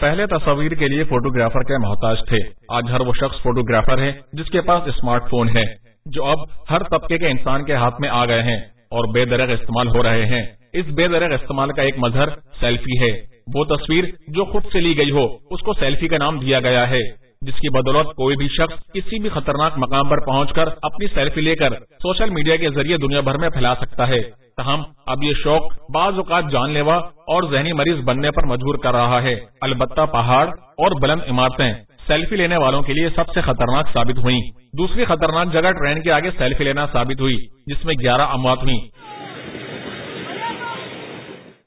پہلے تصاویر کے لیے فوٹوگرافر کے محتاج تھے۔ آج ہر وہ شخص فوٹوگرافر ہے جس کے پاس اسمارٹ فون ہے، جو اب ہر طبقے کے انسان کے ہاتھ میں آ گئے ہیں اور بے درخ استعمال ہو رہے ہیں۔ اس بے درخ استعمال کا ایک مظہر سیلفی ہے۔ وہ تصویر جو خود سے لی گئی ہو، اس کو سیلفی کا نام دیا گیا ہے۔ جس کی بدولت کوئی بھی شخص کسی بھی خطرناک مقام پر پہنچ کر اپنی سیلفی لے کر سوشل میڈیا کے ذریعے دنیا بھر میں پھیلا سکتا ہے۔ تاہم، اب یہ شوق بعض اوقات جان لیوا اور ذہنی مریض بننے پر مجبور کر رہا ہے۔ البتہ پہاڑ اور بلند عمارتیں سیلفی لینے والوں کے لیے سب سے خطرناک ثابت ہوئی دوسری خطرناک جگہ ٹرین کے آگے سیلفی لینا ثابت ہوئی، جس میں گیارہ اموات ہوئی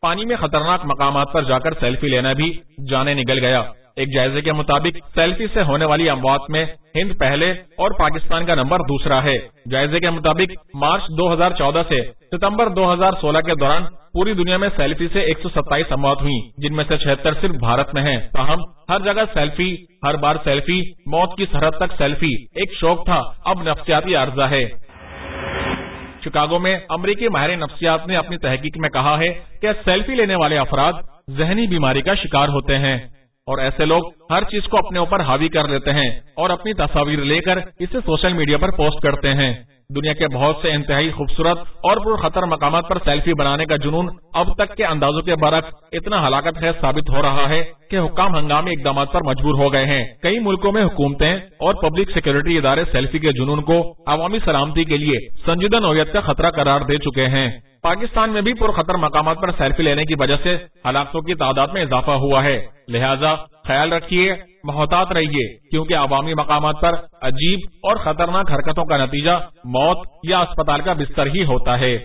پانی میں خطرناک مقامات پر جا کر سیلفی لینا بھی جانے نکل گیا۔ ایک جائزے کے مطابق سیلفی سے ہونے والی اموات میں ہند پہلے اور پاکستان کا نمبر دوسرا ہے۔ جائزے کے مطابق مارچ دو ہزار چودہ سے ستمبر دو ہزار سولہ کے دوران پوری دنیا میں سیلفی سے ایک سو ستائیس اموات ہوئی جن میں سے چھہتر صرف بھارت میں ہیں۔ تاہم، ہر جگہ سیلفی، ہر بار سیلفی، موت کی سرحد تک سیلفی، ایک شوق تھا، اب نفسیاتی عرضہ ہے۔ شکاگو میں امریکی ماہر نفسیات نے اپنی تحقیق میں کہا ہے کہ سیلفی لینے والے افراد ذہنی بیماری کا شکار ہوتے ہیں۔ اور ایسے لوگ ہر چیز کو اپنے اوپر حاوی کر لیتے ہیں اور اپنی تصاویر لے کر اسے سوشل میڈیا پر پوسٹ کرتے ہیں۔ دنیا کے بہت سے انتہائی خوبصورت اور پر خطر مقامات پر سیلفی بنانے کا جنون اب تک کے اندازوں کے برعکس اتنا ہلاکت خیز ثابت ہو رہا ہے کہ حکام ہنگامی اقدامات پر مجبور ہو گئے ہیں۔ کئی ملکوں میں حکومتیں اور پبلک سیکورٹی ادارے سیلفی کے جنون کو عوامی سلامتی کے لیے سنجیدہ نوعیت کا خطرہ قرار دے چکے ہیں۔ پاکستان میں بھی پر خطر مقامات پر سیلفی لینے کی وجہ سے ہلاکتوں کی تعداد میں اضافہ ہوا ہے۔ لہذا خیال رکھیے، محتاط رہیے، کیونکہ عوامی مقامات پر عجیب اور خطرناک حرکتوں کا نتیجہ موت یا اسپتال کا بستر ہی ہوتا ہے۔